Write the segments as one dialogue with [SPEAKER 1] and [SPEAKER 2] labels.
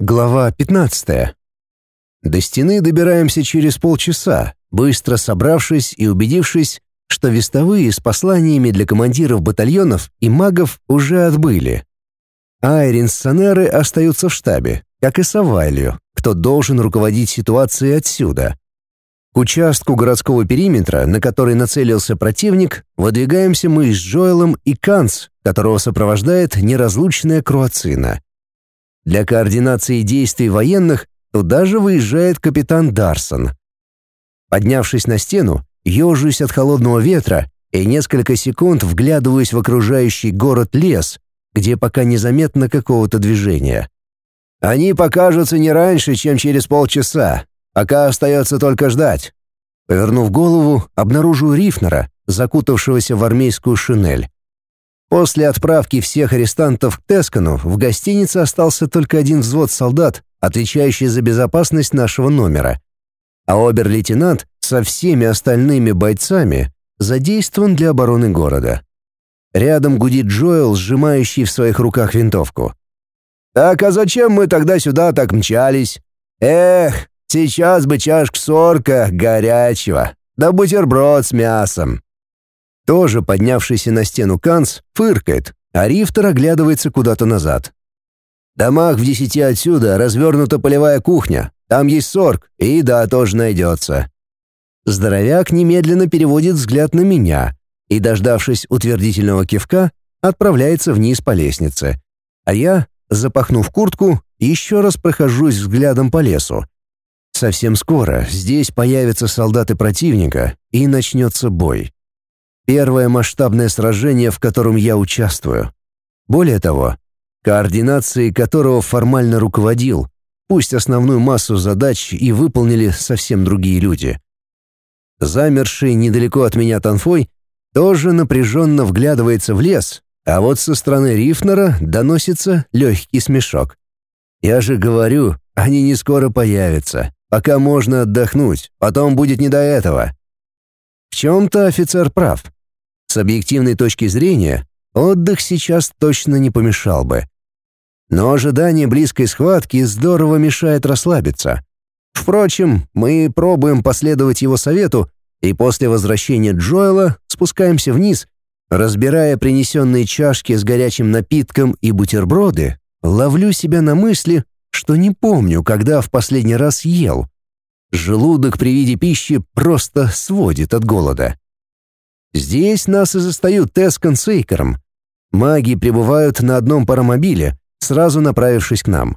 [SPEAKER 1] Глава 15. До стены добираемся через полчаса, быстро собравшись и убедившись, что вестовые с посланиями для командиров батальонов и магов уже отбыли. Айрин с Санеры остаются в штабе, как и Савайлью, кто должен руководить ситуацией отсюда. К участку городского периметра, на который нацелился противник, выдвигаемся мы с Джоэлом и Канц, которого сопровождает неразлучная Круацина. Для координации действий военных туда же выезжает капитан Дарсон. Поднявшись на стену, ежусь от холодного ветра и несколько секунд вглядываюсь в окружающий город-лес, где пока незаметно какого-то движения. Они покажутся не раньше, чем через полчаса, пока остается только ждать. Повернув голову, обнаружу Рифнера, закутавшегося в армейскую шинель. После отправки всех арестантов к Тескану в гостинице остался только один взвод солдат, отвечающий за безопасность нашего номера. А обер-лейтенант со всеми остальными бойцами задействован для обороны города. Рядом гудит Джоэл, сжимающий в своих руках винтовку. «Так а зачем мы тогда сюда так мчались? Эх, сейчас бы чашку сорка горячего, да бутерброд с мясом». Тоже поднявшийся на стену Канц фыркает, а Рифтер оглядывается куда-то назад. В домах в десяти отсюда развернута полевая кухня. Там есть сорг, и еда тоже найдется. Здоровяк немедленно переводит взгляд на меня и, дождавшись утвердительного кивка, отправляется вниз по лестнице. А я, запахнув куртку, еще раз прохожусь взглядом по лесу. Совсем скоро здесь появятся солдаты противника, и начнется бой. Первое масштабное сражение, в котором я участвую. Более того, координацией которого формально руководил, пусть основную массу задач и выполнили совсем другие люди. Замерший недалеко от меня Танфой тоже напряженно вглядывается в лес, а вот со стороны Рифнера доносится легкий смешок. Я же говорю, они не скоро появятся. Пока можно отдохнуть, потом будет не до этого. В чем-то офицер прав. С объективной точки зрения, отдых сейчас точно не помешал бы. Но ожидание близкой схватки здорово мешает расслабиться. Впрочем, мы пробуем последовать его совету, и после возвращения Джоэла спускаемся вниз, разбирая принесенные чашки с горячим напитком и бутерброды, ловлю себя на мысли, что не помню, когда в последний раз ел. Желудок при виде пищи просто сводит от голода. Здесь нас и застают Тескан с Эйкером. Маги прибывают на одном паромобиле, сразу направившись к нам.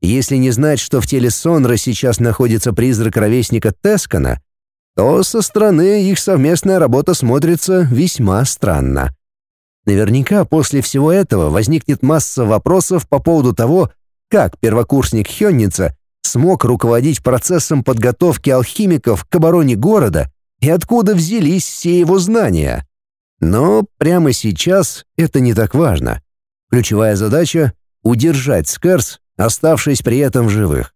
[SPEAKER 1] Если не знать, что в теле Сонра сейчас находится призрак ровесника Тескана, то со стороны их совместная работа смотрится весьма странно. Наверняка после всего этого возникнет масса вопросов по поводу того, как первокурсник Хённица смог руководить процессом подготовки алхимиков к обороне города и откуда взялись все его знания. Но прямо сейчас это не так важно. Ключевая задача — удержать Скерс, оставшись при этом в живых.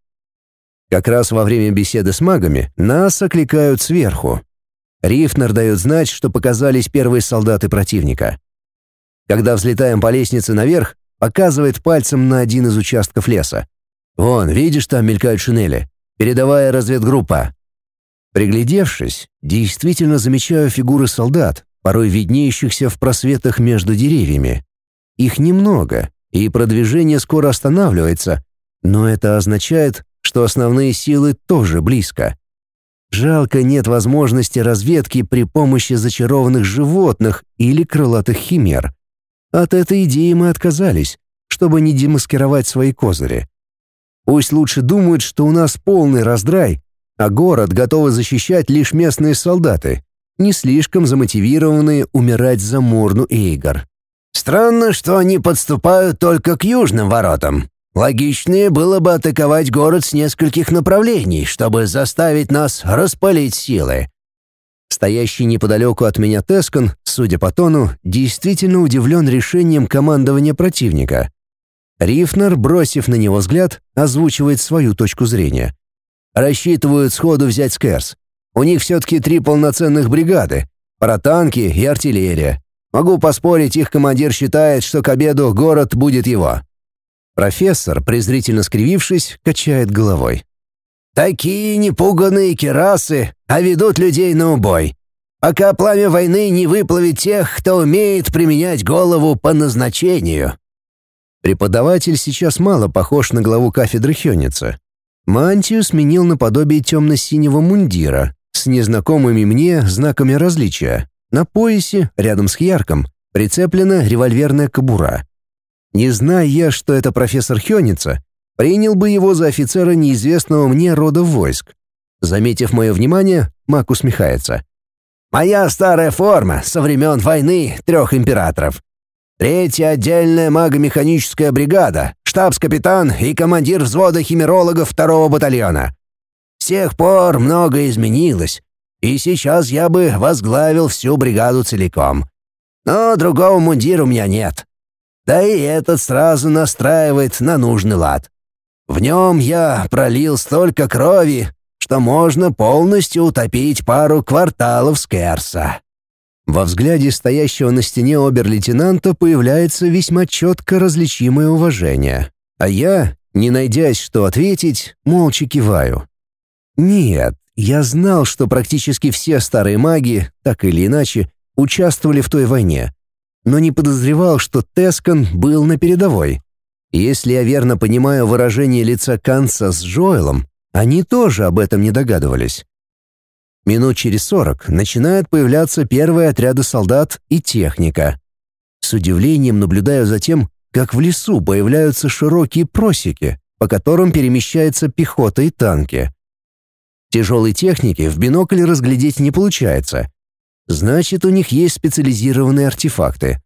[SPEAKER 1] Как раз во время беседы с магами нас окликают сверху. Рифнер дает знать, что показались первые солдаты противника. Когда взлетаем по лестнице наверх, показывает пальцем на один из участков леса. «Вон, видишь, там мелькают шинели. Передовая разведгруппа. Приглядевшись, действительно замечаю фигуры солдат, порой виднеющихся в просветах между деревьями. Их немного, и продвижение скоро останавливается, но это означает, что основные силы тоже близко. Жалко нет возможности разведки при помощи зачарованных животных или крылатых химер. От этой идеи мы отказались, чтобы не демаскировать свои козыри. Пусть лучше думают, что у нас полный раздрай, а город готовы защищать лишь местные солдаты, не слишком замотивированные умирать за Мурну Эйгар.
[SPEAKER 2] Странно, что они подступают только к южным воротам. Логичнее было бы атаковать город с нескольких направлений, чтобы заставить нас распалить силы.
[SPEAKER 1] Стоящий неподалеку от меня Тескан, судя по тону, действительно удивлен решением командования противника. Рифнер, бросив на него взгляд, озвучивает свою точку зрения. Рассчитывают сходу взять Скерс. У них все-таки три полноценных бригады, протанки и артиллерия. Могу поспорить, их командир считает, что к обеду город будет его. Профессор, презрительно скривившись, качает головой.
[SPEAKER 2] «Такие непуганные керасы, а ведут людей на убой. Пока пламя войны не выплавит тех, кто умеет применять голову по назначению».
[SPEAKER 1] Преподаватель сейчас мало похож на главу кафедры Хёница. Мантию сменил наподобие темно-синего мундира с незнакомыми мне знаками различия. На поясе, рядом с ярком, прицеплена револьверная кобура. Не зная я, что это профессор Хёница, принял бы его за офицера неизвестного мне рода войск. Заметив мое внимание, Мак усмехается.
[SPEAKER 2] «Моя старая форма со времен войны трех императоров. Третья отдельная магомеханическая бригада, штабс-капитан и командир взвода химерологов второго батальона. С тех пор многое изменилось, и сейчас я бы возглавил всю бригаду целиком. Но другого мундира у меня нет. Да и этот сразу настраивает на нужный лад. В нем я пролил столько крови, что можно полностью утопить пару кварталов Скерса.
[SPEAKER 1] Во взгляде стоящего на стене обер-лейтенанта появляется весьма четко различимое уважение, а я, не найдясь, что ответить, молча киваю. Нет, я знал, что практически все старые маги, так или иначе, участвовали в той войне, но не подозревал, что Тескан был на передовой. Если я верно понимаю выражение лица Канса с Джоэлом, они тоже об этом не догадывались. Минут через сорок начинают появляться первые отряды солдат и техника. С удивлением наблюдаю за тем, как в лесу появляются широкие просеки, по которым перемещается пехота и танки. Тяжелой техники в бинокль разглядеть не получается. Значит, у них есть специализированные артефакты.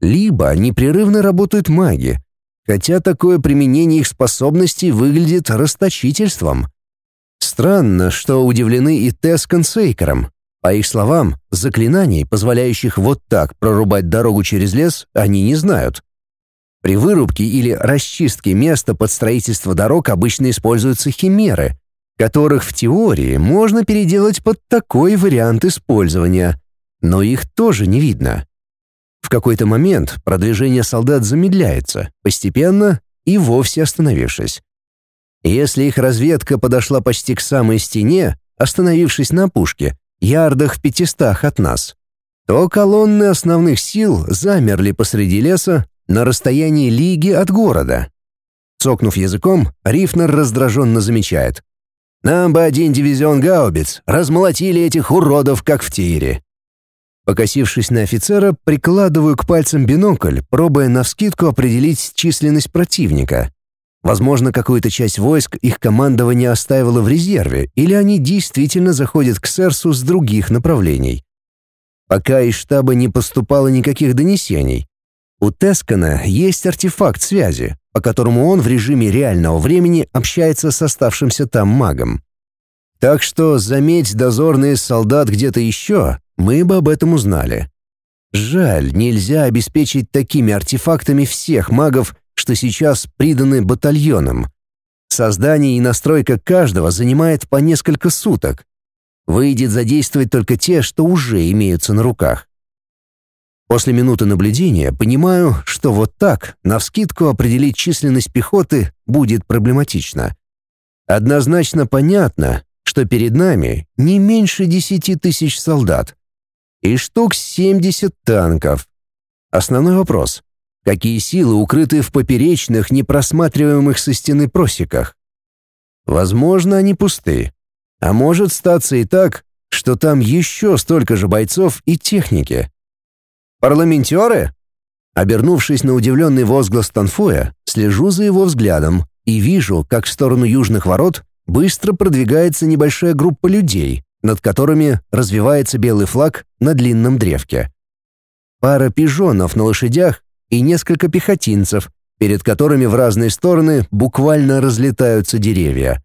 [SPEAKER 1] Либо непрерывно работают маги, хотя такое применение их способностей выглядит расточительством. Странно, что удивлены и Тескан с Эйкером. По их словам, заклинаний, позволяющих вот так прорубать дорогу через лес, они не знают. При вырубке или расчистке места под строительство дорог обычно используются химеры, которых в теории можно переделать под такой вариант использования, но их тоже не видно. В какой-то момент продвижение солдат замедляется, постепенно и вовсе остановившись. Если их разведка подошла почти к самой стене, остановившись на опушке, ярдах в пятистах от нас, то колонны основных сил замерли посреди леса на расстоянии лиги от города. Цокнув языком, Рифнер раздраженно замечает. «Нам бы один дивизион гаубиц, размолотили этих уродов, как в тире». Покосившись на офицера, прикладываю к пальцам бинокль, пробуя навскидку определить численность противника. Возможно, какую-то часть войск их командование оставило в резерве, или они действительно заходят к Серсу с других направлений. Пока из штаба не поступало никаких донесений. У Тескана есть артефакт связи, по которому он в режиме реального времени общается с оставшимся там магом. Так что, заметь дозорные солдат где-то еще, мы бы об этом узнали. Жаль, нельзя обеспечить такими артефактами всех магов, что сейчас приданы батальонам. Создание и настройка каждого занимает по несколько суток. Выйдет задействовать только те, что уже имеются на руках. После минуты наблюдения понимаю, что вот так, навскидку определить численность пехоты будет проблематично. Однозначно понятно, что перед нами не меньше десяти тысяч солдат и штук 70 танков. Основной вопрос какие силы укрыты в поперечных, непросматриваемых со стены просеках. Возможно, они пусты. А может статься и так, что там еще столько же бойцов и техники. «Парламентеры?» Обернувшись на удивленный возглас Танфоя, слежу за его взглядом и вижу, как в сторону южных ворот быстро продвигается небольшая группа людей, над которыми развивается белый флаг на длинном древке. Пара пижонов на лошадях и несколько пехотинцев, перед которыми в разные стороны буквально разлетаются деревья.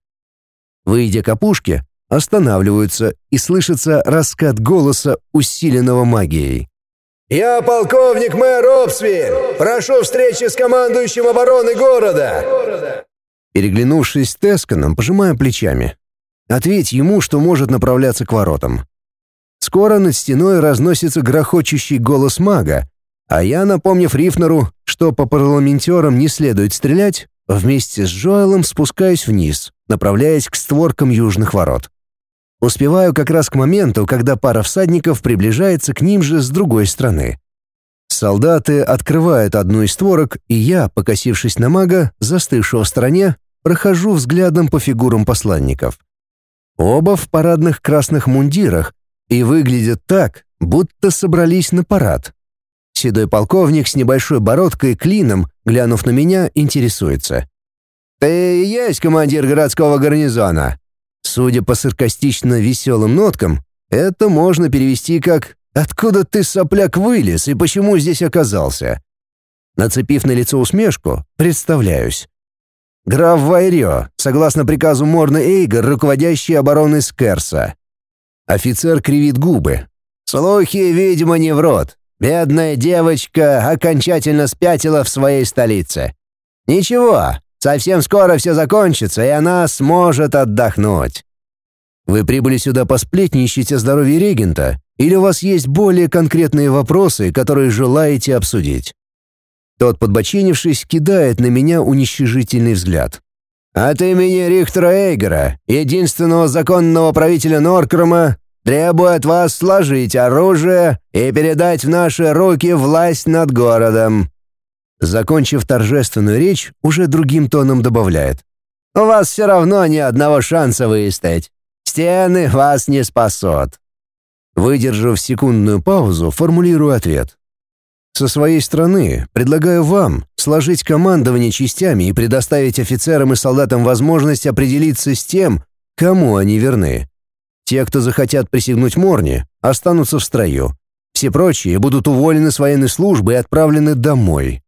[SPEAKER 1] Выйдя к опушке, останавливаются и слышится раскат голоса, усиленного магией.
[SPEAKER 3] «Я полковник мэр Обсвиль! Прошу встречи с командующим обороны города!»
[SPEAKER 1] Переглянувшись с Тесканом, пожимаю плечами. Ответь ему, что может направляться к воротам. Скоро над стеной разносится грохочущий голос мага, А я, напомнив Рифнеру, что по парламентерам не следует стрелять, вместе с Джоэлом спускаюсь вниз, направляясь к створкам южных ворот. Успеваю как раз к моменту, когда пара всадников приближается к ним же с другой стороны. Солдаты открывают одну из створок, и я, покосившись на мага, застывшего в стороне, прохожу взглядом по фигурам посланников. Оба в парадных красных мундирах и выглядят так, будто собрались на парад. Седой полковник с небольшой бородкой клином, глянув на меня, интересуется. «Ты и есть командир городского гарнизона?» Судя по саркастично веселым ноткам, это можно перевести как «Откуда ты, сопляк, вылез и почему здесь оказался?» Нацепив на лицо усмешку, представляюсь. Граф Вайрё, согласно приказу Морна Эйгор, руководящий обороной Скерса. Офицер кривит губы. «Слухи, видимо, не в рот. Бедная девочка окончательно спятила в своей столице. Ничего, совсем скоро все закончится, и она сможет отдохнуть. Вы прибыли сюда посплетничать о здоровье регента, или у вас есть более конкретные вопросы, которые желаете обсудить?» Тот, подбочинившись, кидает на меня уничижительный взгляд. «От имени Рихтера Эйгера, единственного законного правителя Норкрома, требую от вас сложить оружие и передать в наши руки власть над городом». Закончив торжественную речь, уже другим тоном добавляет. «У вас все равно ни одного шанса выстоять. Стены вас не спасут». Выдержав секундную паузу, формулирую ответ. Со своей стороны предлагаю вам сложить командование частями и предоставить офицерам и солдатам возможность определиться с тем, кому они верны. Те, кто захотят присягнуть Морне, останутся в строю. Все прочие будут уволены с военной службы и отправлены домой.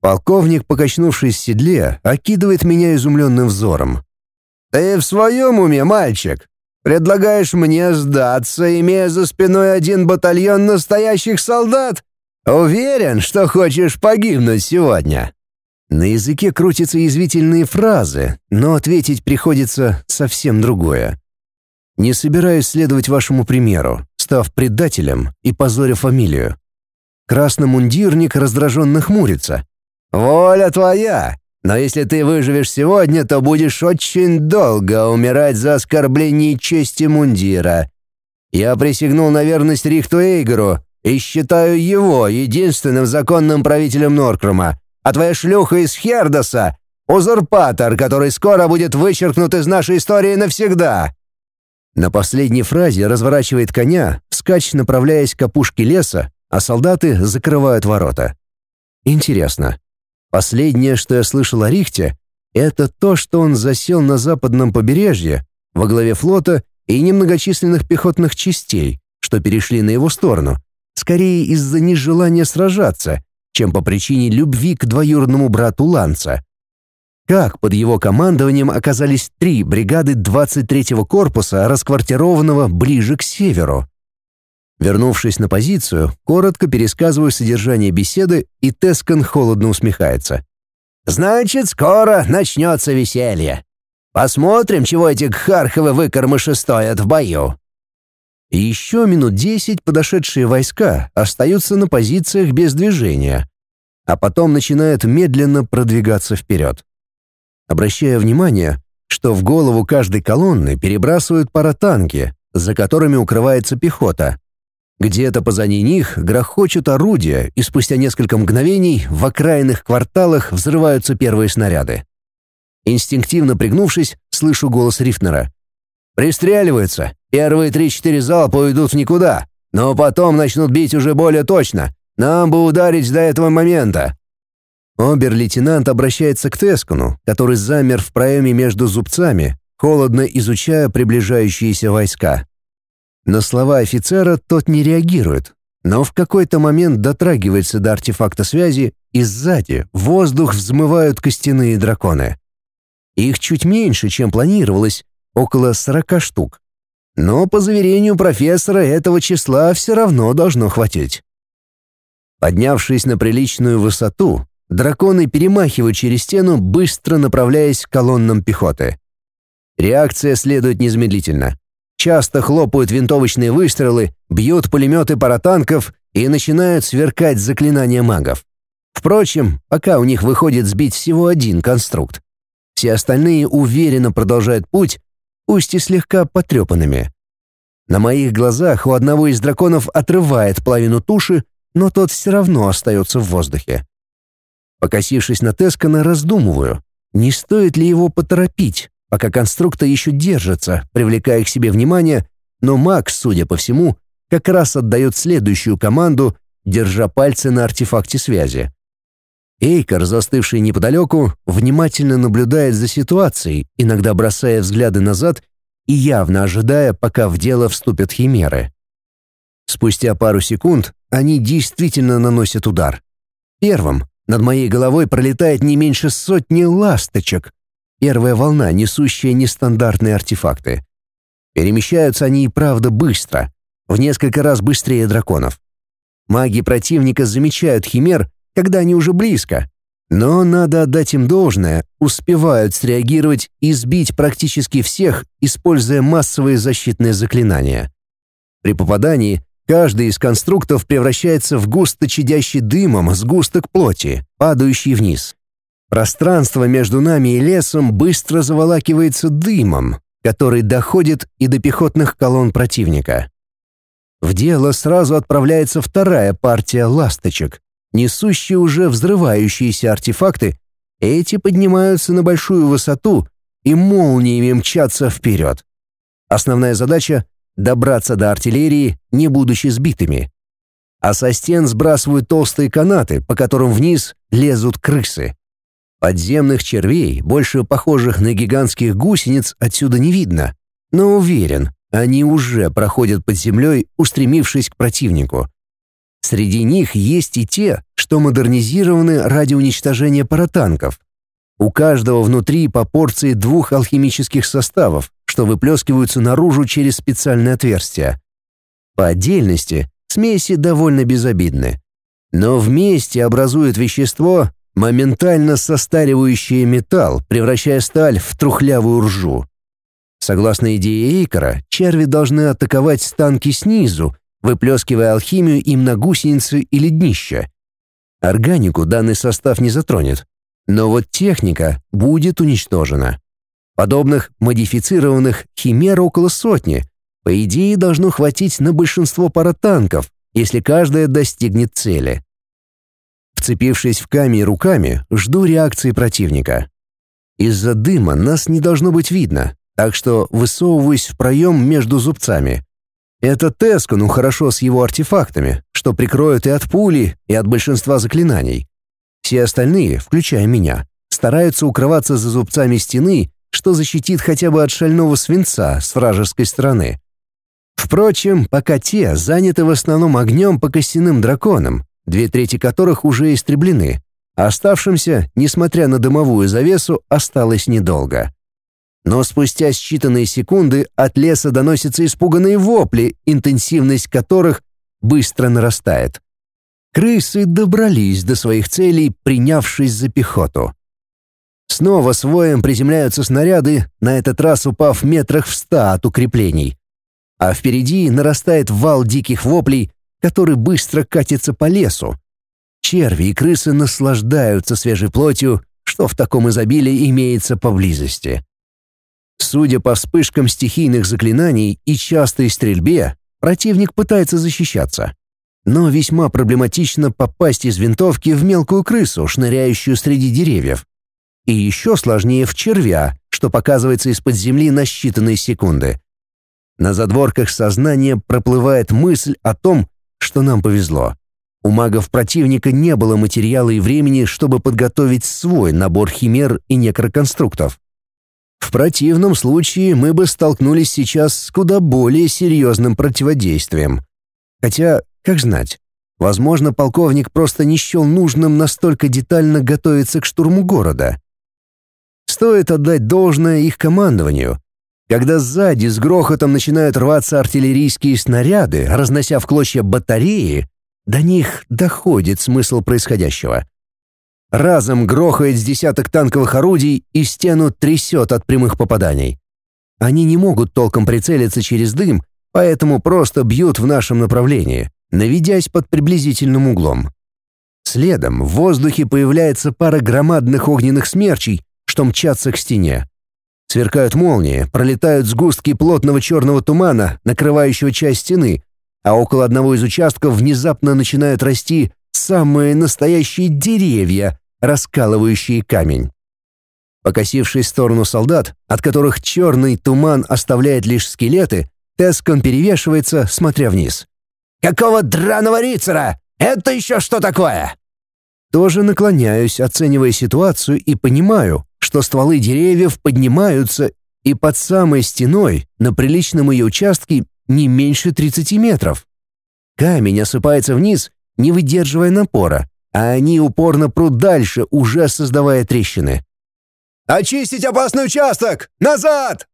[SPEAKER 1] Полковник, покачнувшись в седле, окидывает меня изумленным взором. «Ты в своем уме, мальчик? Предлагаешь мне сдаться, имея за спиной один батальон настоящих солдат? Уверен, что хочешь погибнуть сегодня?» На языке крутятся язвительные фразы, но ответить приходится совсем другое. Не собираюсь следовать вашему примеру, став предателем и позоря фамилию. Красномундирник раздраженно хмурится. «Воля твоя! Но если ты выживешь сегодня, то будешь очень долго умирать за оскорбление чести мундира. Я присягнул на верность Рихту Эйгору и считаю его единственным законным правителем Норкрума, а твоя шлюха из Хердоса — узурпатор, который скоро будет вычеркнут из нашей истории навсегда». На последней фразе разворачивает коня, вскачь направляясь к опушке леса, а солдаты закрывают ворота. Интересно, Последнее, что я слышал о Рихте, это то, что он засел на западном побережье, во главе флота и немногочисленных пехотных частей, что перешли на его сторону, скорее из-за нежелания сражаться, чем по причине любви к двоюродному брату Ланца. Как под его командованием оказались три бригады 23-го корпуса, расквартированного ближе к северу? Вернувшись на позицию, коротко пересказываю содержание беседы, и Тескан холодно усмехается. «Значит, скоро начнется веселье. Посмотрим, чего эти Харховы выкормыши стоят в бою». Еще минут десять подошедшие войска остаются на позициях без движения, а потом начинают медленно продвигаться вперед. Обращая внимание, что в голову каждой колонны перебрасывают паратанки, за которыми укрывается пехота, где-то позади них грохочут орудия, и спустя несколько мгновений в окраинных кварталах взрываются первые снаряды. Инстинктивно пригнувшись, слышу голос Рифнера. «Пристреливаются. Первые три-четыре залпа уйдут в никуда, но потом начнут бить уже более точно. Нам бы ударить до этого момента». Обер-лейтенант обращается к Тескану, который замер в проеме между зубцами, холодно изучая приближающиеся войска. На слова офицера тот не реагирует, но в какой-то момент дотрагивается до артефакта связи, и сзади в воздух взмывают костяные драконы. Их чуть меньше, чем планировалось, около 40 штук. Но, по заверению профессора, этого числа все равно должно хватить. Поднявшись на приличную высоту, драконы перемахивают через стену, быстро направляясь к колоннам пехоты. Реакция следует незамедлительно. Часто хлопают винтовочные выстрелы, бьют пулеметы паратанков, и начинают сверкать заклинания магов. Впрочем, пока у них выходит сбить всего один конструкт. Все остальные уверенно продолжают путь, пусть и слегка потрепанными. На моих глазах у одного из драконов отрывает половину туши, но тот все равно остается в воздухе. Покосившись на Тескана, раздумываю, не стоит ли его поторопить, пока конструкты еще держатся, привлекая к себе внимание, но Макс, судя по всему, как раз отдает следующую команду, держа пальцы на артефакте связи. Эйкер, застывший неподалеку, внимательно наблюдает за ситуацией, иногда бросая взгляды назад и явно ожидая, пока в дело вступят химеры. Спустя пару секунд они действительно наносят удар. Первым над моей головой пролетает не меньше сотни ласточек. Первая волна, несущая нестандартные артефакты. Перемещаются они и правда быстро, в несколько раз быстрее драконов. Маги противника замечают химер когда они уже близко. Но надо отдать им должное, успевают среагировать и сбить практически всех, используя массовые защитные заклинания. При попадании каждый из конструктов превращается в густо чадящий дымом сгусток плоти, падающий вниз. Пространство между нами и лесом быстро заволакивается дымом, который доходит и до пехотных колонн противника. В дело сразу отправляется вторая партия ласточек, несущие уже взрывающиеся артефакты, эти поднимаются на большую высоту и молниями мчатся вперед. Основная задача — добраться до артиллерии, не будучи сбитыми. А со стен сбрасывают толстые канаты, по которым вниз лезут крысы. Подземных червей, больше похожих на гигантских гусениц, отсюда не видно. Но уверен, они уже проходят под землей, устремившись к противнику. Среди них есть и те, что модернизированы ради уничтожения паратанков. У каждого внутри по порции двух алхимических составов, что выплескиваются наружу через специальные отверстия. По отдельности смеси довольно безобидны. Но вместе образуют вещество, моментально состаривающее металл, превращая сталь в трухлявую ржу. Согласно идее Эйкера, черви должны атаковать станки снизу, выплескивая алхимию им на гусеницы или днища. Органику данный состав не затронет, но вот техника будет уничтожена. Подобных модифицированных химер около сотни. По идее, должно хватить на большинство паратанков, если каждая достигнет цели. Вцепившись в камень руками, жду реакции противника. Из-за дыма нас не должно быть видно, так что высовываюсь в проем между зубцами. Это Тескану хорошо с его артефактами, что прикроют и от пули, и от большинства заклинаний. Все остальные, включая меня, стараются укрываться за зубцами стены, что защитит хотя бы от шального свинца с вражеской стороны. Впрочем, пока те заняты в основном огнем по костяным драконам, две трети которых уже истреблены, а оставшимся, несмотря на дымовую завесу, осталось недолго. Но спустя считанные секунды от леса доносятся испуганные вопли, интенсивность которых быстро нарастает. Крысы добрались до своих целей, принявшись за пехоту. Снова с воем приземляются снаряды, на этот раз упав метрах в ста от укреплений. А впереди нарастает вал диких воплей, который быстро катится по лесу. Черви и крысы наслаждаются свежей плотью, что в таком изобилии имеется поблизости. Судя по вспышкам стихийных заклинаний и частой стрельбе, противник пытается защищаться. Но весьма проблематично попасть из винтовки в мелкую крысу, шныряющую среди деревьев. И еще сложнее в червя, что показывается из-под земли на считанные секунды. На задворках сознания проплывает мысль о том, что нам повезло. У магов противника не было материала и времени, чтобы подготовить свой набор химер и некроконструктов. В противном случае мы бы столкнулись сейчас с куда более серьезным противодействием. Хотя, как знать, возможно, полковник просто не счел нужным настолько детально готовиться к штурму города. Стоит отдать должное их командованию. Когда сзади с грохотом начинают рваться артиллерийские снаряды, разнося в клочья батареи, до них доходит смысл происходящего. Разом грохает с десяток танковых орудий и стену трясет от прямых попаданий. Они не могут толком прицелиться через дым, поэтому просто бьют в нашем направлении. Наведясь под приблизительным углом. Следом в воздухе появляется пара громадных огненных смерчей, что мчатся к стене. Сверкают молнии, пролетают сгустки плотного черного тумана, накрывающего часть стены, а около одного из участков внезапно начинают расти самые настоящие деревья, раскалывающие камень. Покосившись в сторону солдат, от которых черный туман оставляет лишь скелеты, Тескон перевешивается, смотря вниз.
[SPEAKER 2] «Какого драного рицера? Это еще что такое?»
[SPEAKER 1] Тоже наклоняюсь, оценивая ситуацию, и понимаю, что стволы деревьев поднимаются, и под самой стеной, на приличном ее участке, не меньше 30 метров. Камень осыпается вниз, не выдерживая напора, а они упорно прут дальше, уже создавая трещины.
[SPEAKER 3] «Очистить опасный участок! Назад!»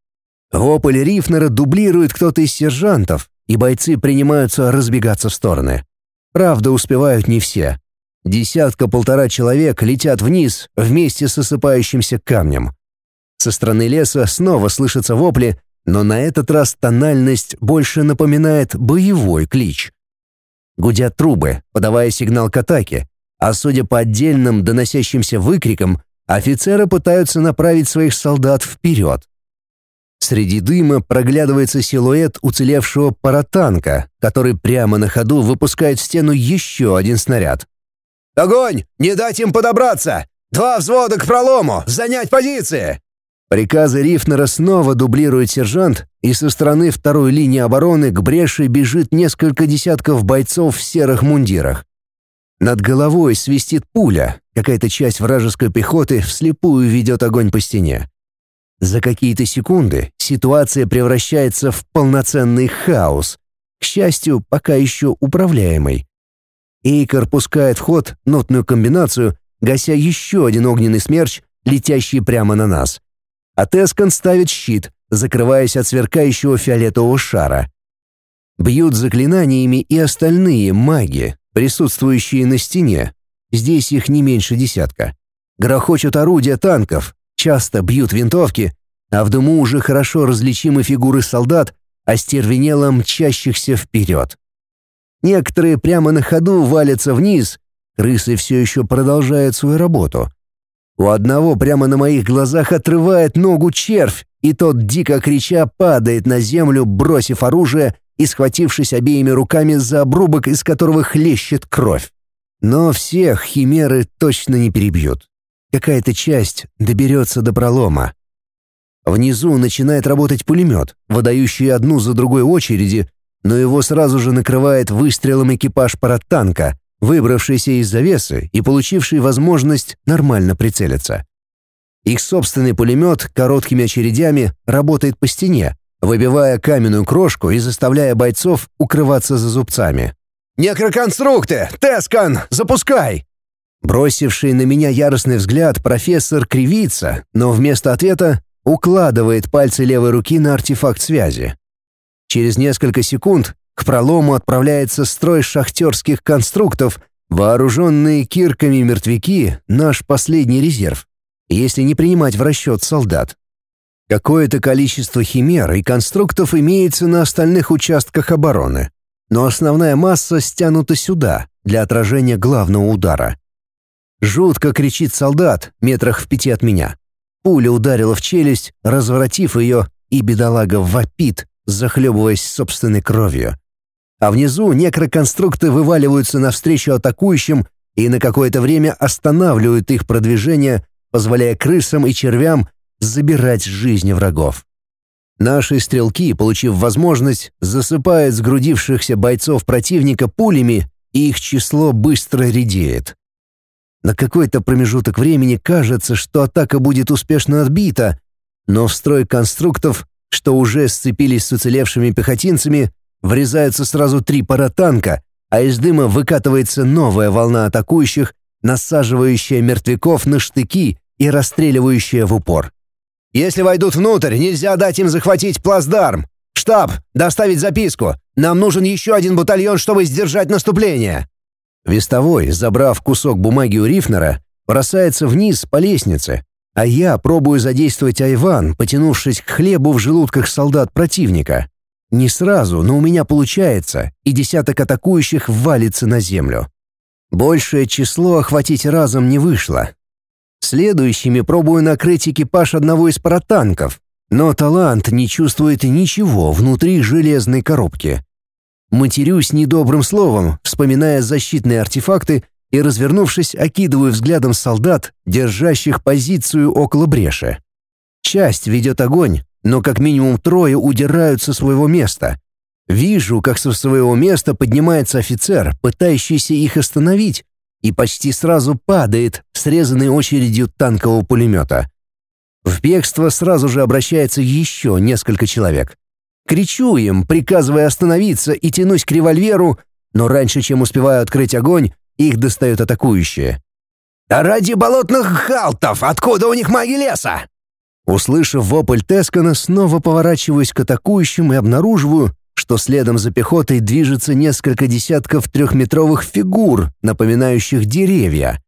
[SPEAKER 1] Вопль Рифнера дублирует кто-то из сержантов, и бойцы принимаются разбегаться в стороны. Правда, успевают не все. Десятка-полтора человек летят вниз вместе с осыпающимся камнем. Со стороны леса снова слышатся вопли, но на этот раз тональность больше напоминает боевой клич. Гудят трубы, подавая сигнал к атаке, а судя по отдельным доносящимся выкрикам, офицеры пытаются направить своих солдат вперед. Среди дыма проглядывается силуэт уцелевшего паратанка, который прямо на ходу выпускает в стену еще один снаряд.
[SPEAKER 3] «Огонь! Не дать им подобраться! Два взвода к пролому! Занять позиции!»
[SPEAKER 1] Приказы Рифнера снова дублирует сержант, и со стороны второй линии обороны к бреши бежит несколько десятков бойцов в серых мундирах. Над головой свистит пуля, какая-то часть вражеской пехоты вслепую ведет огонь по стене. За какие-то секунды ситуация превращается в полноценный хаос, к счастью, пока еще управляемый. Эйкер пускает в ход нотную комбинацию, гася еще один огненный смерч, летящий прямо на нас. А Тескан ставит щит, закрываясь от сверкающего фиолетового шара. Бьют заклинаниями и остальные маги, присутствующие на стене. Здесь их не меньше десятка. Грохочут орудия танков, часто бьют винтовки, а в дыму уже хорошо различимы фигуры солдат, остервенело мчащихся вперед. Некоторые прямо на ходу валятся вниз, крысы все еще продолжают свою работу. У одного прямо на моих глазах отрывает ногу червь, и тот, дико крича, падает на землю, бросив оружие и схватившись обеими руками за обрубок, из которого хлещет кровь. Но всех химеры точно не перебьют. Какая-то часть доберется до пролома. Внизу начинает работать пулемет, выдающий одну за другой очереди, но его сразу же накрывает выстрелом экипаж паратанка, выбравшийся из завесы и получивший возможность нормально прицелиться. Их собственный пулемет короткими очередями работает по стене, выбивая каменную крошку и заставляя бойцов укрываться за зубцами.
[SPEAKER 3] «Некроконструкты! Тескан! Запускай!»
[SPEAKER 1] Бросивший на меня яростный взгляд профессор кривится, но вместо ответа укладывает пальцы левой руки на артефакт связи. Через несколько секунд к пролому отправляется строй шахтерских конструктов, вооруженные кирками мертвяки — наш последний резерв, если не принимать в расчет солдат. Какое-то количество химер и конструктов имеется на остальных участках обороны, но основная масса стянута сюда, для отражения главного удара. Жутко кричит солдат, метрах в пяти от меня. Пуля ударила в челюсть, разворотив ее, и бедолага вопит, захлебываясь собственной кровью. А внизу некроконструкты вываливаются навстречу атакующим и на какое-то время останавливают их продвижение, позволяя крысам и червям забирать жизни врагов. Наши стрелки, получив возможность, засыпают сгрудившихся бойцов противника пулями, и их число быстро редеет. На какой-то промежуток времени кажется, что атака будет успешно отбита, но в строй конструктов что уже сцепились с уцелевшими пехотинцами, врезаются сразу три пара танка, а из дыма выкатывается новая волна атакующих, насаживающая мертвяков на штыки и расстреливающая в упор.
[SPEAKER 3] «Если войдут внутрь, нельзя дать им захватить плацдарм! Штаб, доставить записку! Нам нужен еще один батальон, чтобы сдержать наступление!»
[SPEAKER 1] Вестовой, забрав кусок бумаги у Рифнера, бросается вниз по лестнице, а я пробую задействовать Айван, потянувшись к хлебу в желудках солдат противника. Не сразу, но у меня получается, и десяток атакующих валится на землю. Большее число охватить разом не вышло. Следующими пробую накрыть экипаж одного из паратанков, но талант не чувствует ничего внутри железной коробки. Матерюсь недобрым словом, вспоминая защитные артефакты и, развернувшись, окидываю взглядом солдат, держащих позицию около бреши. Часть ведет огонь, но как минимум трое удирают со своего места. Вижу, как со своего места поднимается офицер, пытающийся их остановить, и почти сразу падает, срезанный очередью танкового пулемета. В бегство сразу же обращается еще несколько человек. Кричу им, приказывая остановиться и тянусь к револьверу, но раньше, чем успеваю открыть огонь, их достают атакующие.
[SPEAKER 3] «Да ради болотных халтов! Откуда у них маги леса?»
[SPEAKER 1] Услышав вопль Тескана, снова поворачиваюсь к атакующим и обнаруживаю, что следом за пехотой движется несколько десятков трехметровых фигур, напоминающих деревья.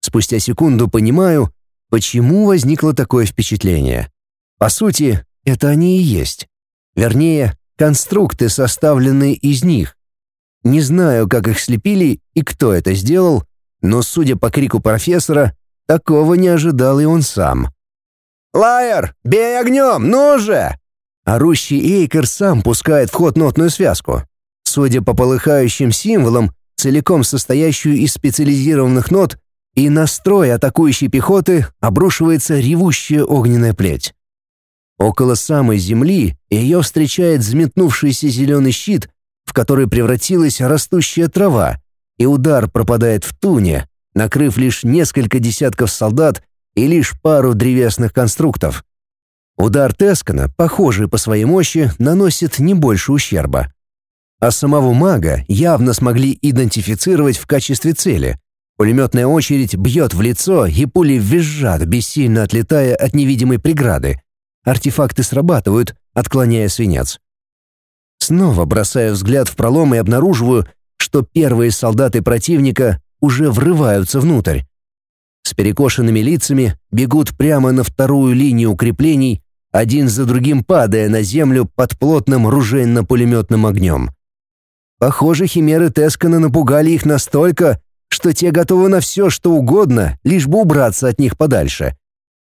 [SPEAKER 1] Спустя секунду понимаю, почему возникло такое впечатление. По сути, это они и есть. Вернее, конструкты, составленные из них. Не знаю, как их слепили и кто это сделал, но, судя по крику профессора, такого не ожидал и он сам.
[SPEAKER 3] «Лайер, бей огнем, ну же!»
[SPEAKER 1] Орущий Эйкер сам пускает в ход нотную связку. Судя по полыхающим символам, целиком состоящую из специализированных нот, и на строй атакующей пехоты обрушивается ревущая огненная плеть. Около самой земли ее встречает взметнувшийся зеленый щит, в который превратилась растущая трава, и удар пропадает в туне, накрыв лишь несколько десятков солдат и лишь пару древесных конструктов. Удар Тескана, похожий по своей мощи, наносит не больше ущерба. А самого мага явно смогли идентифицировать в качестве цели. Пулеметная очередь бьет в лицо, и пули визжат, бессильно отлетая от невидимой преграды. Артефакты срабатывают, отклоняя свинец. Снова бросаю взгляд в пролом и обнаруживаю, что первые солдаты противника уже врываются внутрь с перекошенными лицами бегут прямо на вторую линию укреплений, один за другим падая на землю под плотным ружейно-пулеметным огнем. Похоже, химеры Тескана напугали их настолько, что те готовы на все, что угодно, лишь бы убраться от них подальше.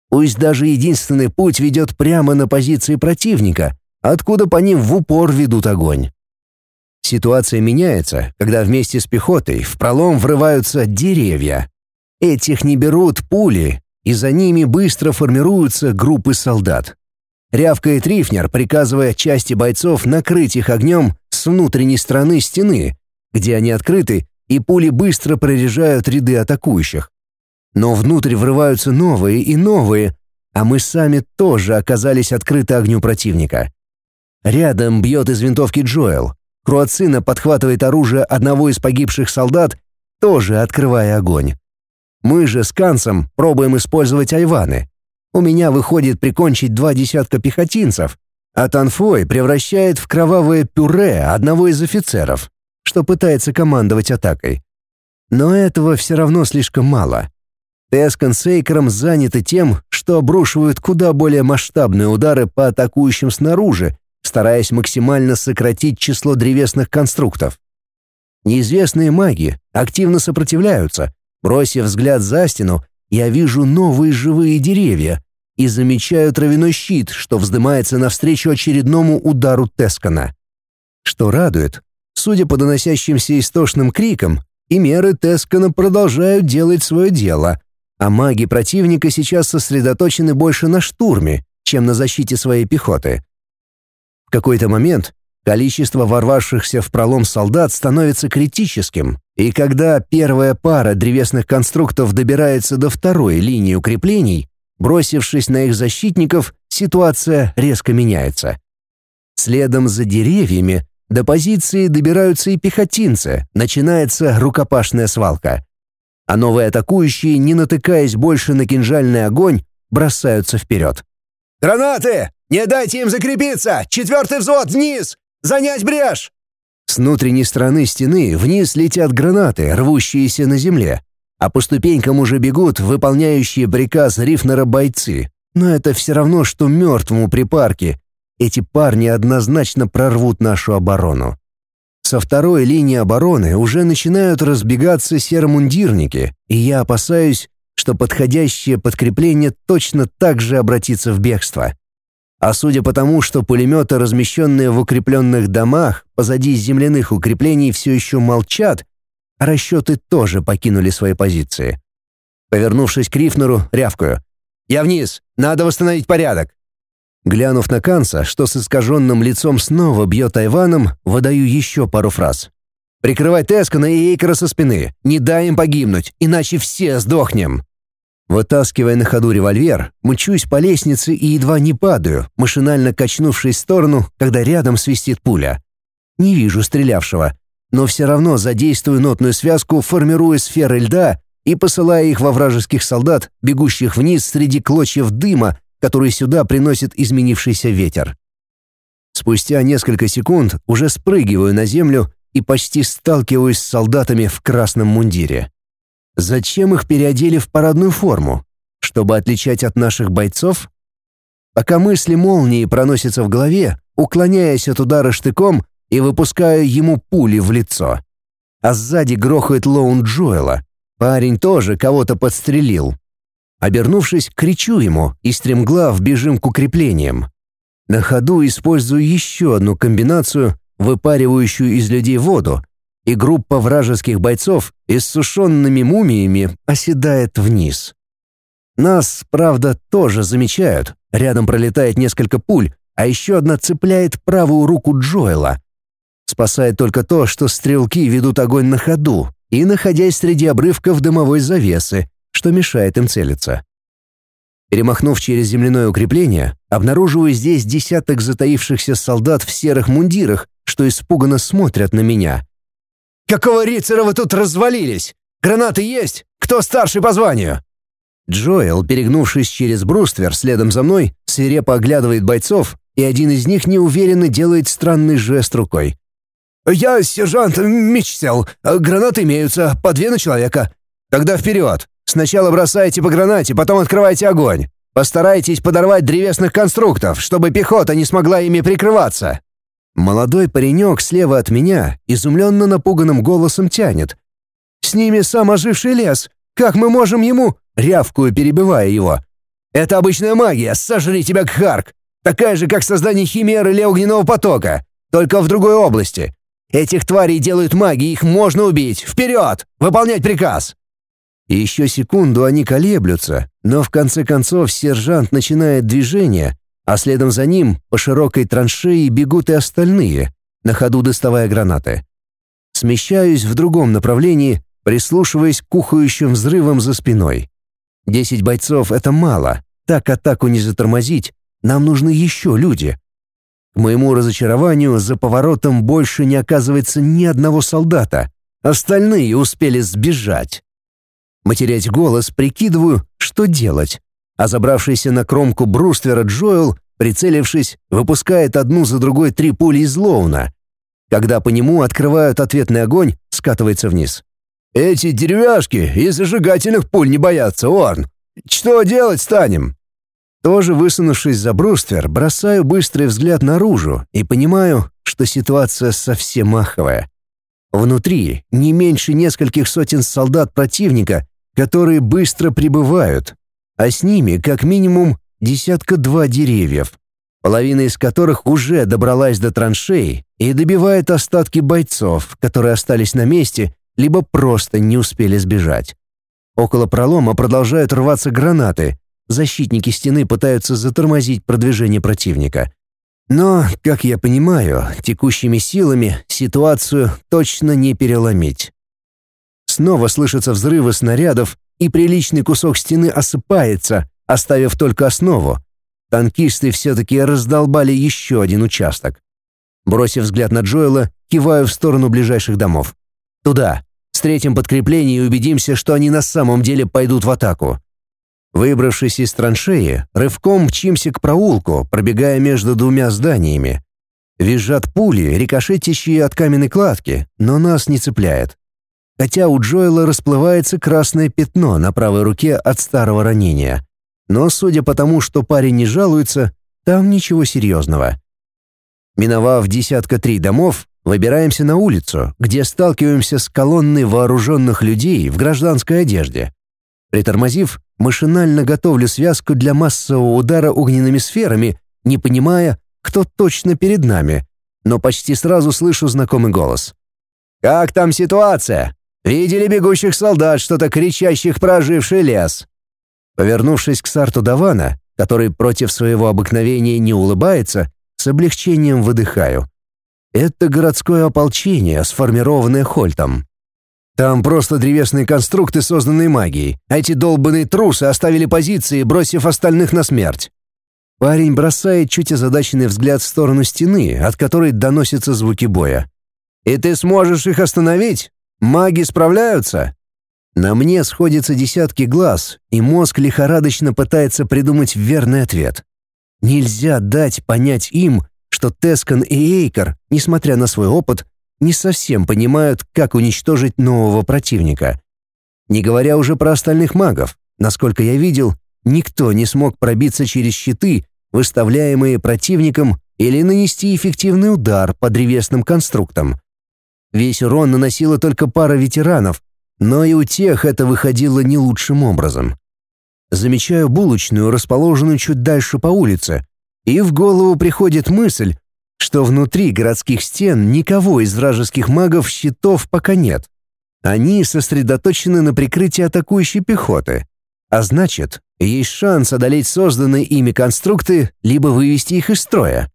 [SPEAKER 1] Пусть даже единственный путь ведет прямо на позиции противника, откуда по ним в упор ведут огонь. Ситуация меняется, когда вместе с пехотой в пролом врываются деревья. Этих не берут пули, и за ними быстро формируются группы солдат. Рявкает Рифнер, приказывая части бойцов накрыть их огнем с внутренней стороны стены, где они открыты, и пули быстро прорежают ряды атакующих. Но внутрь врываются новые и новые, а мы сами тоже оказались открыты огню противника. Рядом бьет из винтовки Джоэл. Круацина подхватывает оружие одного из погибших солдат, тоже открывая огонь. Мы же с Кансом пробуем использовать айваны. У меня выходит прикончить два десятка пехотинцев, а Танфой превращает в кровавое пюре одного из офицеров, что пытается командовать атакой. Но этого все равно слишком мало. Тескан с Эйкером заняты тем, что обрушивают куда более масштабные удары по атакующим снаружи, стараясь максимально сократить число древесных конструктов. Неизвестные маги активно сопротивляются, Бросив взгляд за стену, я вижу новые живые деревья и замечаю травяной щит, что вздымается навстречу очередному удару Тескана. Что радует, судя по доносящимся истошным крикам, и меры Тескана продолжают делать свое дело, а маги противника сейчас сосредоточены больше на штурме, чем на защите своей пехоты. В какой-то момент количество ворвавшихся в пролом солдат становится критическим, и когда первая пара древесных конструктов добирается до второй линии укреплений, бросившись на их защитников, ситуация резко меняется. Следом за деревьями до позиции добираются и пехотинцы, начинается рукопашная свалка. А новые атакующие, не натыкаясь больше на кинжальный огонь, бросаются вперед.
[SPEAKER 3] «Гранаты! Не дайте им закрепиться! Четвертый взвод вниз! Занять брешь!»
[SPEAKER 1] С внутренней стороны стены вниз летят гранаты, рвущиеся на земле, а по ступенькам уже бегут выполняющие приказ Рифнера бойцы. Но это все равно, что мертвому припарке. эти парни однозначно прорвут нашу оборону. Со второй линии обороны уже начинают разбегаться серомундирники, и я опасаюсь, что подходящее подкрепление точно так же обратится в бегство. А судя по тому, что пулеметы, размещенные в укрепленных домах позади земляных укреплений, все еще молчат, расчеты тоже покинули свои позиции. Повернувшись к Рифнеру, рявкаю. «Я вниз! Надо восстановить порядок!» Глянув на Канца, что с искаженным лицом снова бьет Айваном, выдаю еще пару фраз. «Прикрывай Тескана и Эйкера со спины. Не дай им погибнуть, иначе все сдохнем!» Вытаскивая на ходу револьвер, мчусь по лестнице и едва не падаю, машинально качнувшись в сторону, когда рядом свистит пуля. Не вижу стрелявшего, но все равно задействую нотную связку, формируя сферы льда и посылая их во вражеских солдат, бегущих вниз среди клочьев дыма, который сюда приносит изменившийся ветер. Спустя несколько секунд уже спрыгиваю на землю и почти сталкиваюсь с солдатами в красном мундире. Зачем их переодели в парадную форму? Чтобы отличать от наших бойцов? Пока мысли молнии проносятся в голове, уклоняясь от удара штыком и выпускаю ему пули в лицо. А сзади грохает Лоун Джоэла. Парень тоже кого-то подстрелил. Обернувшись, кричу ему и стремглав бежим к укреплениям. На ходу использую еще одну комбинацию, выпаривающую из людей воду, и группа вражеских бойцов, иссушенными мумиями, оседает вниз. Нас, правда, тоже замечают. Рядом пролетает несколько пуль, а еще одна цепляет правую руку Джоэла. Спасает только то, что стрелки ведут огонь на ходу и находясь среди обрывков дымовой завесы, что мешает им целиться. Перемахнув через земляное укрепление, обнаруживаю здесь десяток затаившихся солдат в серых мундирах, что испуганно смотрят на меня. Какого рицера вы тут развалились? Гранаты есть? Кто старший по званию?» Джоэл, перегнувшись через бруствер следом за мной, свирепо оглядывает бойцов, и один из них неуверенно делает странный жест рукой. «Я сержант Мичсел. Гранаты имеются, по две на человека. Тогда вперед. Сначала бросайте по гранате, потом открывайте огонь. Постарайтесь подорвать древесных конструктов, чтобы пехота не смогла ими прикрываться». Молодой паренек слева от меня изумленно напуганным голосом тянет. «С ними сам оживший лес. Как мы можем ему...» Рявкую, перебивая его. «Это обычная магия, сожри тебя, Кхарк! Такая же, как создание химеры или огненного потока, только в другой области. Этих тварей делают маги, их можно убить. Вперед! Выполнять приказ!» Еще секунду они колеблются, но в конце концов сержант начинает движение, а следом за ним по широкой траншеи бегут и остальные, на ходу доставая гранаты. Смещаюсь в другом направлении, прислушиваясь к кухающим взрывам за спиной. Десять бойцов — это мало, так атаку не затормозить, нам нужны еще люди. К моему разочарованию, за поворотом больше не оказывается ни одного солдата, остальные успели сбежать. Матерять голос, прикидываю, что делать а забравшийся на кромку бруствера Джоэл, прицелившись, выпускает одну за другой три пули из Лоуна. Когда по нему открывают ответный огонь, скатывается вниз. «Эти деревяшки и зажигательных пуль не боятся, Орн! Что делать станем?» Тоже высунувшись за бруствер, бросаю быстрый взгляд наружу и понимаю, что ситуация совсем маховая. Внутри не меньше нескольких сотен солдат противника, которые быстро прибывают, а с ними как минимум десятка-два деревьев, половина из которых уже добралась до траншей и добивает остатки бойцов, которые остались на месте, либо просто не успели сбежать. Около пролома продолжают рваться гранаты, защитники стены пытаются затормозить продвижение противника. Но, как я понимаю, текущими силами ситуацию точно не переломить. Снова слышатся взрывы снарядов, и приличный кусок стены осыпается, оставив только основу. Танкисты все-таки раздолбали еще один участок. Бросив взгляд на Джоэла, киваю в сторону ближайших домов. Туда. Встретим подкрепление и убедимся, что они на самом деле пойдут в атаку. Выбравшись из траншеи, рывком мчимся к проулку, пробегая между двумя зданиями. Визжат пули, рикошетящие от каменной кладки, но нас не цепляет хотя у Джоэла расплывается красное пятно на правой руке от старого ранения. Но судя по тому, что парень не жалуется, там ничего серьезного. Миновав десятка три домов, выбираемся на улицу, где сталкиваемся с колонной вооруженных людей в гражданской одежде. Притормозив, машинально готовлю связку для массового удара огненными сферами, не понимая, кто точно перед нами, но почти сразу слышу знакомый голос. «Как там ситуация? Видели бегущих солдат, что-то кричащих про оживший лес?» Повернувшись к Сарту Давана, который против своего обыкновения не улыбается, с облегчением выдыхаю. Это городское ополчение, сформированное Хольтом. Там просто древесные конструкты, созданные магией. А эти долбанные трусы оставили позиции, бросив остальных на смерть. Парень бросает чуть озадаченный взгляд в сторону стены, от которой доносятся звуки боя. «И ты сможешь их остановить? Маги справляются?» На мне сходятся десятки глаз, и мозг лихорадочно пытается придумать верный ответ. Нельзя дать понять им, что Тескан и Эйкер, несмотря на свой опыт, не совсем понимают, как уничтожить нового противника. Не говоря уже про остальных магов, насколько я видел, никто не смог пробиться через щиты, выставляемые противником, или нанести эффективный удар по древесным конструктам. Весь урон наносила только пара ветеранов, но и у тех это выходило не лучшим образом. Замечаю булочную, расположенную чуть дальше по улице, и в голову приходит мысль, что внутри городских стен никого из вражеских магов щитов пока нет. Они сосредоточены на прикрытии атакующей пехоты. А значит, есть шанс одолеть созданные ими конструкты, либо вывести их из строя.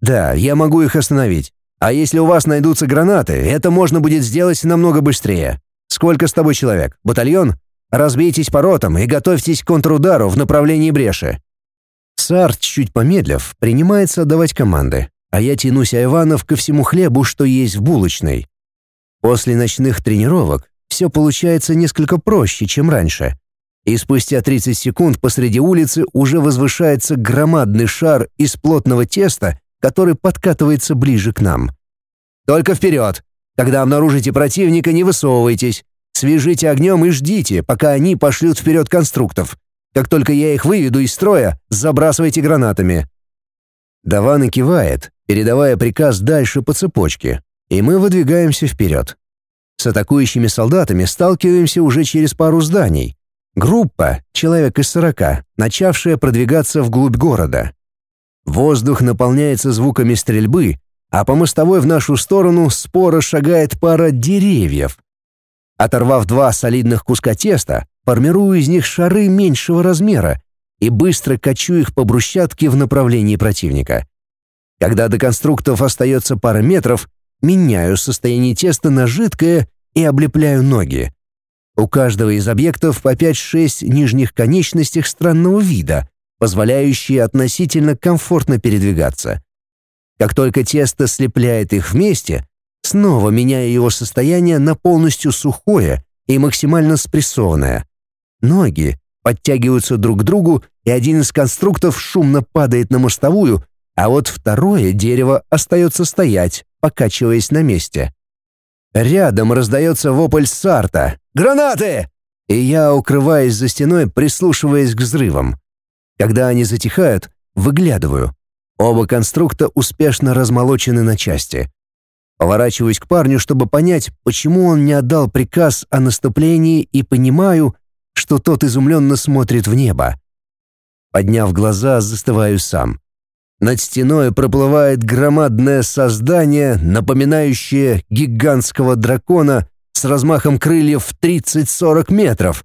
[SPEAKER 1] Да, я могу их остановить. А если у вас найдутся гранаты, это можно будет сделать намного быстрее. Сколько с тобой человек? Батальон? Разбейтесь по ротам и готовьтесь к контрудару в направлении бреши. Сарт, чуть помедлив, принимается отдавать команды а я тянусь Айванов ко всему хлебу, что есть в булочной. После ночных тренировок все получается несколько проще, чем раньше. И спустя 30 секунд посреди улицы уже возвышается громадный шар из плотного теста, который подкатывается ближе к нам. «Только вперед! Когда обнаружите противника, не высовывайтесь. Свяжите огнем и ждите, пока они пошлют вперед конструктов. Как только я их выведу из строя, забрасывайте гранатами». Даван и кивает, передавая приказ дальше по цепочке, и мы выдвигаемся вперед. С атакующими солдатами сталкиваемся уже через пару зданий. Группа, человек из сорока, начавшая продвигаться вглубь города. Воздух наполняется звуками стрельбы, а по мостовой в нашу сторону споро шагает пара деревьев. Оторвав два солидных куска теста, формирую из них шары меньшего размера и быстро качу их по брусчатке в направлении противника. Когда до конструктов остается пара метров, меняю состояние теста на жидкое и облепляю ноги. У каждого из объектов по 5-6 нижних конечностей странного вида, позволяющие относительно комфортно передвигаться. Как только тесто слепляет их вместе, снова меняю его состояние на полностью сухое и максимально спрессованное. Ноги подтягиваются друг к другу, и один из конструктов шумно падает на мостовую, а вот второе дерево остается стоять, покачиваясь на месте. Рядом раздается вопль Сарта «Гранаты!» И я укрываюсь за стеной, прислушиваясь к взрывам. Когда они затихают, выглядываю. Оба конструкта успешно размолочены на части. Поворачиваюсь к парню, чтобы понять, почему он не отдал приказ о наступлении, и понимаю, что тот изумленно смотрит в небо. Подняв глаза, застываю сам. Над стеной проплывает громадное создание, напоминающее гигантского дракона с размахом крыльев в 30-40 метров.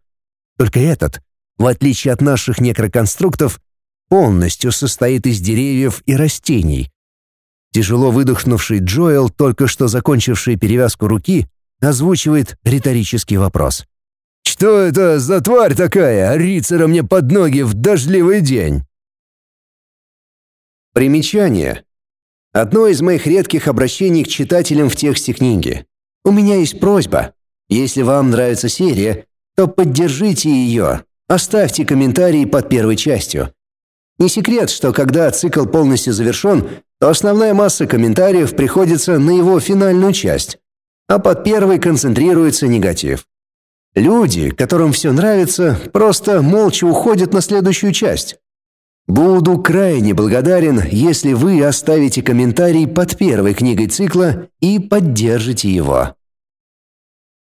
[SPEAKER 1] Только этот, в отличие от наших некроконструктов, полностью состоит из деревьев и растений. Тяжело выдохнувший Джоэл, только что закончивший перевязку руки, озвучивает риторический вопрос. «Что это за тварь такая, рицера мне под ноги в дождливый день?» Примечание. Одно из моих редких обращений к читателям в тексте книги. У меня есть просьба. Если вам нравится серия, то поддержите ее. Оставьте комментарии под первой частью. Не секрет, что когда цикл полностью завершен, то основная масса комментариев приходится на его финальную часть, а под первой концентрируется негатив. Люди, которым все нравится, просто молча уходят на следующую часть. Буду крайне благодарен, если вы оставите комментарий под первой книгой цикла и поддержите его.